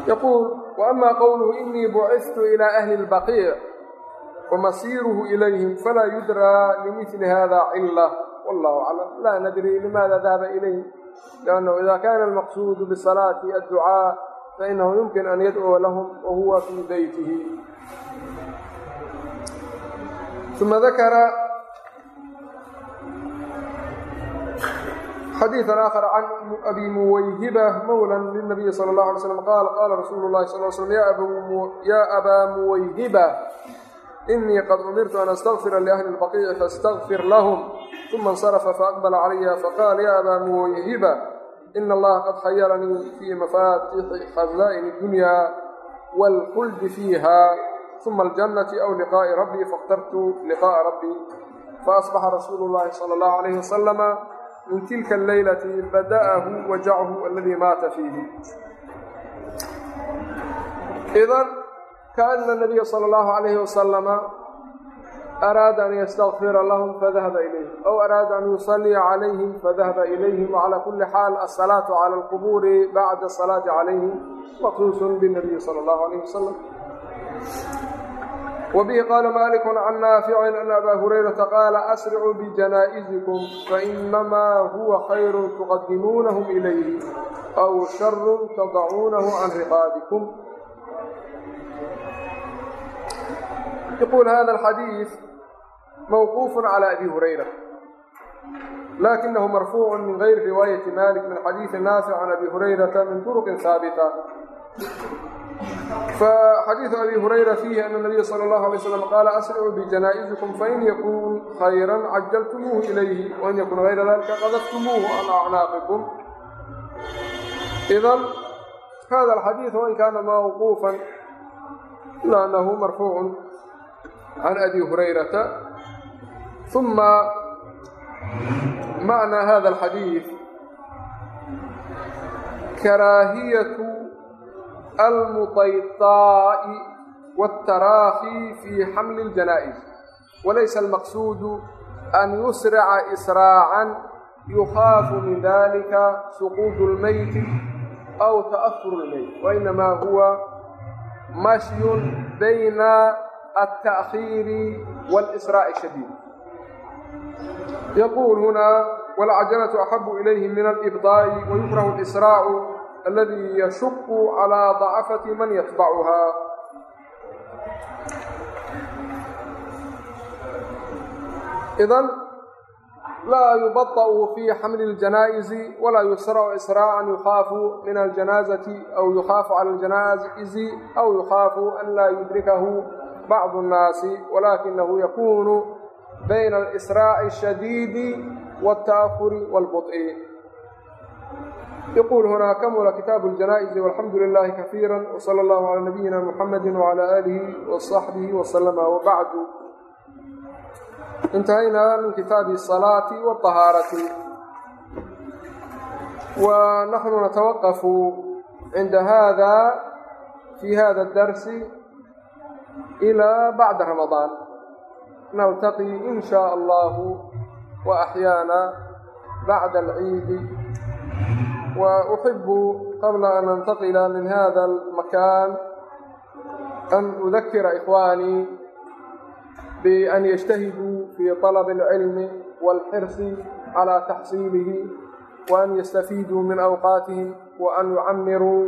yaquul waama qowluhu inii bucistu ilى ahli اlbaqiic ومصيره إليهم فلا يدرى لمثل هذا علة والله أعلم لا ندري لماذا ذهب إليه لأنه إذا كان المqصud bصلاaة الدعاء فإنه يمكن أن يدعو لهم وهو في بيته ثم ذكر xadيiثa آخر عن أبي مويهبة mوlى للنبي صلى الله عليه وسلم قال قال رسول الله صلى اه وسلم يا أبا مويهبة إني قد أمرت أن أستغفر لأهل البقيع فاستغفر لهم uma insarafa faaqbala calaya faqaala yaa abaa muwayhiba ina allaha qad khayaranii fii mafaatixi khazaa'ini dunyaa waalkhuldi fiiha uma aljannati aw liqaa'i rabbii fakhtartu liqaa'a rabbii faasbaxa rasuulu llahi sala allahu alayhi wasalama min tilka alleylati bada'ahu wajachu aladii maata fiihi idan kaana nabiya sala allahu alayhi wasalama araada an yastakfira lahum fadahaba ilayhim ow araada an yusalliya calayhim fadahaba ilayhim wacalaa kulli xaal asalaatu cala alqubuuri bacda asalaati calayhim maqsuusun binabiyi sala allahu alayh wasalam wabihi qaala maaliku can naaficin an abaa hurayrata qaala asricuu bijanaa'izikum fainamaa huwa khayrun tuqadimuunahum ilayhi aw sharun tadacuunahu can riqaabikum يقول هذا الحديث موقوف على أبي هريرة لكنه مرفوع من غير رواية مالك من حديث نافع عن أبي هريرة من طرق ثابتة فحديث أبي هريرة فيه أن النبي صلى الله عليه وسلم قال أسرعوا بجنائزكم فإن يكون خيرا عجلتموه إليه وإن يكون غير ذلك قذفتموه عن أعناقكم إذا هذا الحديث وإن كان موقوفا إلا أنه مرفوع عن أبي هريرة ثم معنى هذا الحديث كراهية المطيطاء والتراخي في حمل الجنائز وليس المقصود أن يسرع إسراعا يخاف من ذلك سقوط الميت أو تأثر الميت وإنما هو مشي بين التأخير والإسراء الشديد يقول هنا والعجلة أحب إليه من الإبطاء ويكره الإسراء الذي يشق على ضعفة من يتبعها إذا لا يبطأ في حمل الجنائز ولا يسرع إسراعا يخاف من الجنازة أو يخاف على الجنائز أو يخاف أن لا يدركه بعض الناس ولكنه يكون بين الإسراع الشديد والتأخر والبطء يقول هنا كمل كتاب الجنائز والحمد لله كثيرا وصلى الله على نبينا محمد وعلى آله وصحبه وسلم وبعد انتهينا من كتاب الصلاة والطهارة ونحن نتوقف عند هذا في هذا الدرس nltaqi in shaa allahu wa axyaana bacda alciidi wa uxibu qabla an antaqila min hada almakaan an udakira ikhwaanii bian yajtahiduu fi طalabi اlcilmi wاlxirsi calى taxsiilihi waan yastafiiduu min awqaatihim waan yucamiruu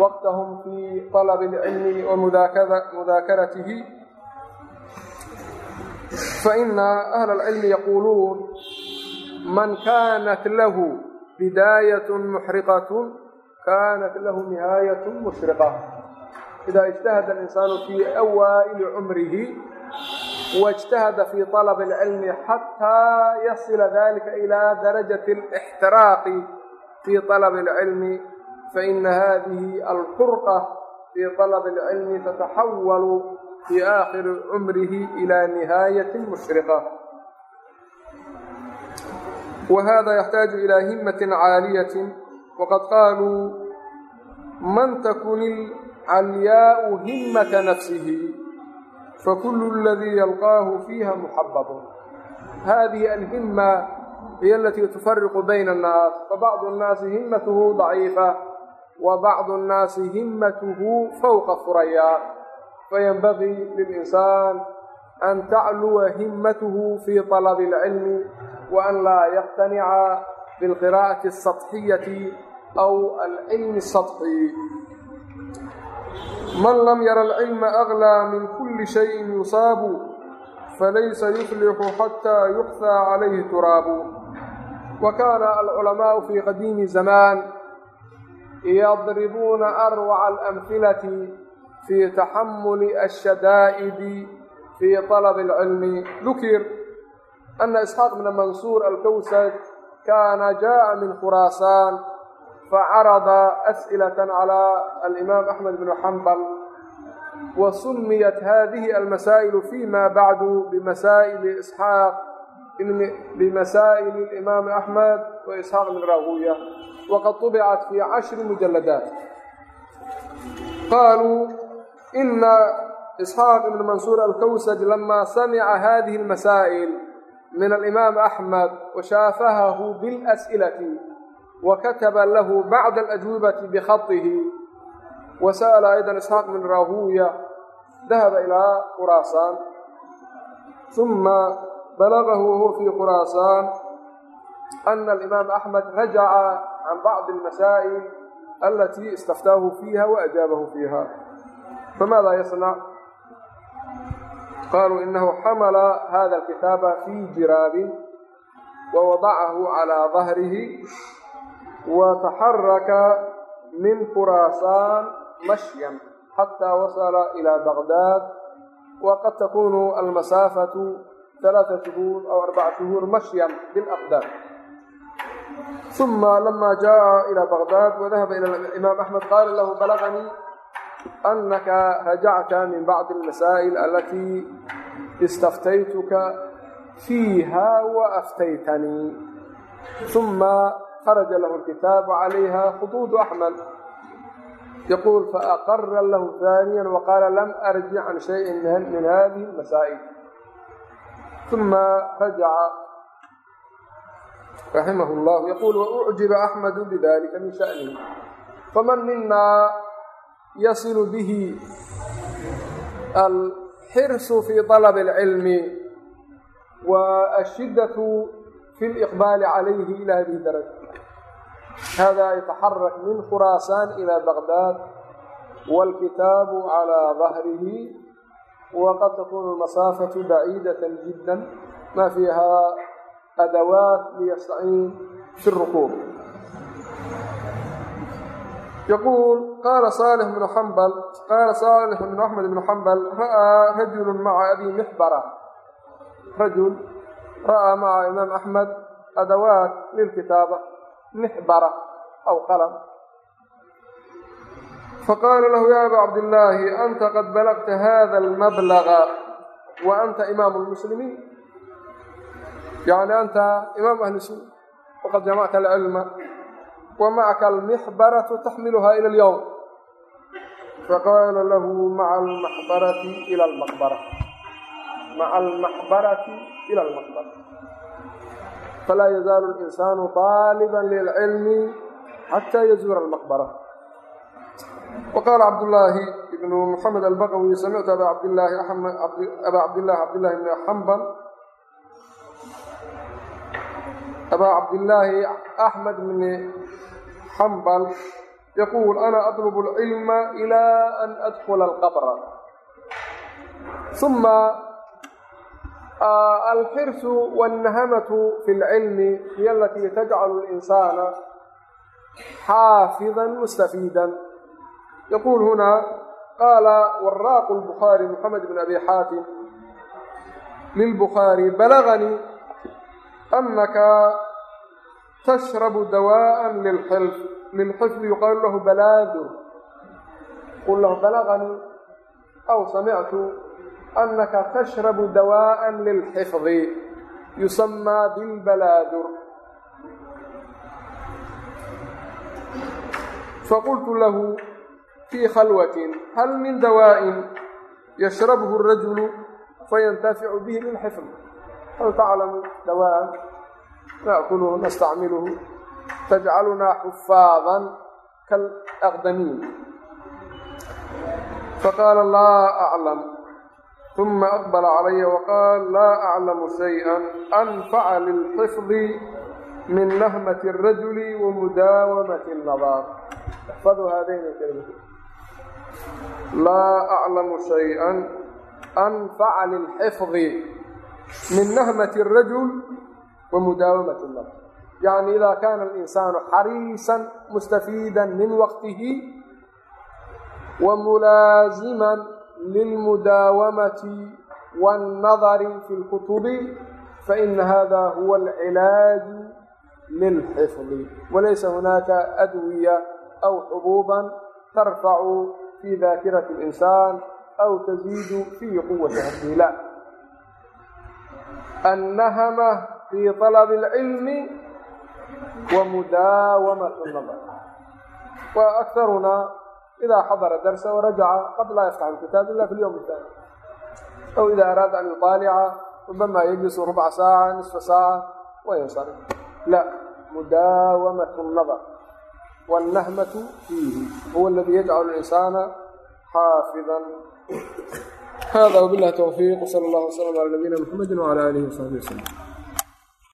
waqtahum fi طalabi اlcilmi wa mudaakaratihi فإن أهل العلم يقولون من كانت له بداية محرقة كانت له نهاية مشرقة إذا اجتهد الإنسان في أوائل عمره واجتهد في طلب العلم حتى يصل ذلك إلى درجة الاحتراق في طلب العلم فإن هذه الفرقة في طلب العلم تتحول fii aakhiri cumrihi ilaa nihaayati mushriqa wa hada yaxtaaju ilaa himmatin caaliyatin waqad qaaluu man takun ilcalyaau himmata nafsihi fakulu ladii yalqaahu fiiha muxababun hadihi alhimma hiy alatii tufariqu bayna annaas fabacdu annaasi himmatuhu daciifa wa bacdu annaasi himmatuhu fowqa furayaa fayanbagii lilinsaan an tacluwa himmatuhu fii talabi alcilmi wa an laa yaqtanica bilqiraa'ati asaطxiyati aw alcilmi asaطxi man lam yara alcilma aglaa min kulli shayin yusaabu falaysa yuflixu xataa yuxsaa calayhi turaabu wa kaana alculamaau fii qadiimi zamaan yadribuuna arwaca alamhilati fii taxamuli ashadaa'idi fii talabi alcilmi dukir ana isxaaq bna mansuur alkawsad kaana jaءa min khuraasaan facarada as'ilata calى alimaam axmed bnu xambal wa sumiyat hadihi almasaa'ilu fima bacdu bimasaa'ili isxaaq bimasaa'ili alimaami axmed wa isxaaq bn raahuya waqad tubicat fi cashri mujaladaat qaaluu ina isxaaq ibn mansuur alkawsaj lama samica hadihi almasaa'il min alimaam axmed washaafahahu bilas'ilati wakataba lahu bacda alajwibati bikhatihi wasa'ala aydan isxaaq min rahuuya dahaba ilaa quraasaan uma balagahu wahuwa fii quraasaan ana alimaam axmed rajaca can bacdi almasaa'il alatii istaftaahu fiiha waajaabahu fiiha فماذا يصنع؟ قالوا إنه حمل هذا الكتاب في جراب ووضعه على ظهره وتحرك من خراسان مشيا حتى وصل إلى بغداد وقد تكون المسافة ثلاثة شهور أو أربعة شهور مشيا بالأقدام ثم لما جاء إلى بغداد وذهب إلى الإمام أحمد قال له بلغني أnaka rajacta min bacdi اlmasaa'il alatii istaftaytuka fiiha waaftaytanii ثuma kharaja lahu اlkitaabu عalayha khuduud أxmar yaquul faaqara lahu ثaaniya waqaala lam arjic can shayءi min hadihi اlmasaa'il ثuma rajaca raximah اllah yaquul waucjiba أxmadu bidalika min shaأnihi faman minaa yasilu bihi alxirsu fii talabi alcilmi wa ashiddatu fi liqbaali calayhi ila hadihi daraja. Hada yataxarak min khuraasaan ila baqdaad walkitaabu calaa dahrihi waqad takunu almasaafatu baciidatan jidda ma fiiha adawaat liyastaciin fi rukuub يقول قال صالح بن حنبل قال صالح بن أحمد بن حنبل رأى رجل مع أبي محبرة رجل رأى مع إمام أحمد أدوات للكتابة محبرة أو قلم فقال له يا أبا عبد الله أنت قد بلغت هذا المبلغ وأنت إمام المسلمين يعني أنت إمام أهل السنة وقد جمعت العلم ومعك المحبرة تحملها إلى اليوم فقال له مع المحبرة إلى المقبرة مع المحبرة إلى المقبرة فلا يزال الإنسان طالبا للعلم حتى يزور المقبرة وقال عبد الله بن محمد البغوي سمعت أبا عبد الله أحمد أبا عبد الله عبد الله بن حنبل أبا عبد الله أحمد بن حنبل يقول أنا أطلب العلم إلى أن أدخل القبر ثم آه الحرص والنهمة في العلم هي التي تجعل الإنسان حافظا مستفيدا يقول هنا قال وراق البخاري محمد بن أبي حاتم للبخاري بلغني أنك تشرب دواء للحلف للحفظ يقال له بلادر قل له بلغني أو سمعت أنك تشرب دواء للحفظ يسمى بالبلادر فقلت له في خلوة هل من دواء يشربه الرجل فينتفع به للحفظ هل تعلم دواء نأكله نستعمله تجعلنا حفاظا كالأقدمين فقال لا أعلم ثم أقبل علي وقال لا أعلم شيئا أنفع للحفظ من نهمة الرجل ومداومة النظر احفظوا هذين الكلمتين لا أعلم شيئا أنفع للحفظ من نهمة الرجل ومداومة النظر يعني إذا كان الإنسان حريصا مستفيدا من وقته وملازما للمداومة والنظر في الكتب فإن هذا هو العلاج للحفظ وليس هناك أدوية أو حبوبا ترفع في ذاكرة الإنسان أو تزيد في قوة حفظه لا النهمة في طلب العلم ومداومة النظر وأكثرنا إذا حضر الدرس ورجع قد لا يفتح الكتاب إلا في اليوم الثاني أو إذا أراد أن يطالع ربما يجلس ربع ساعة نصف ساعة وينصرف لا مداومة النظر والنهمة فيه هو الذي يجعل الإنسان حافظا هذا وبالله توفيق وصلى الله وسلم على نبينا محمد وعلى آله وصحبه وسلم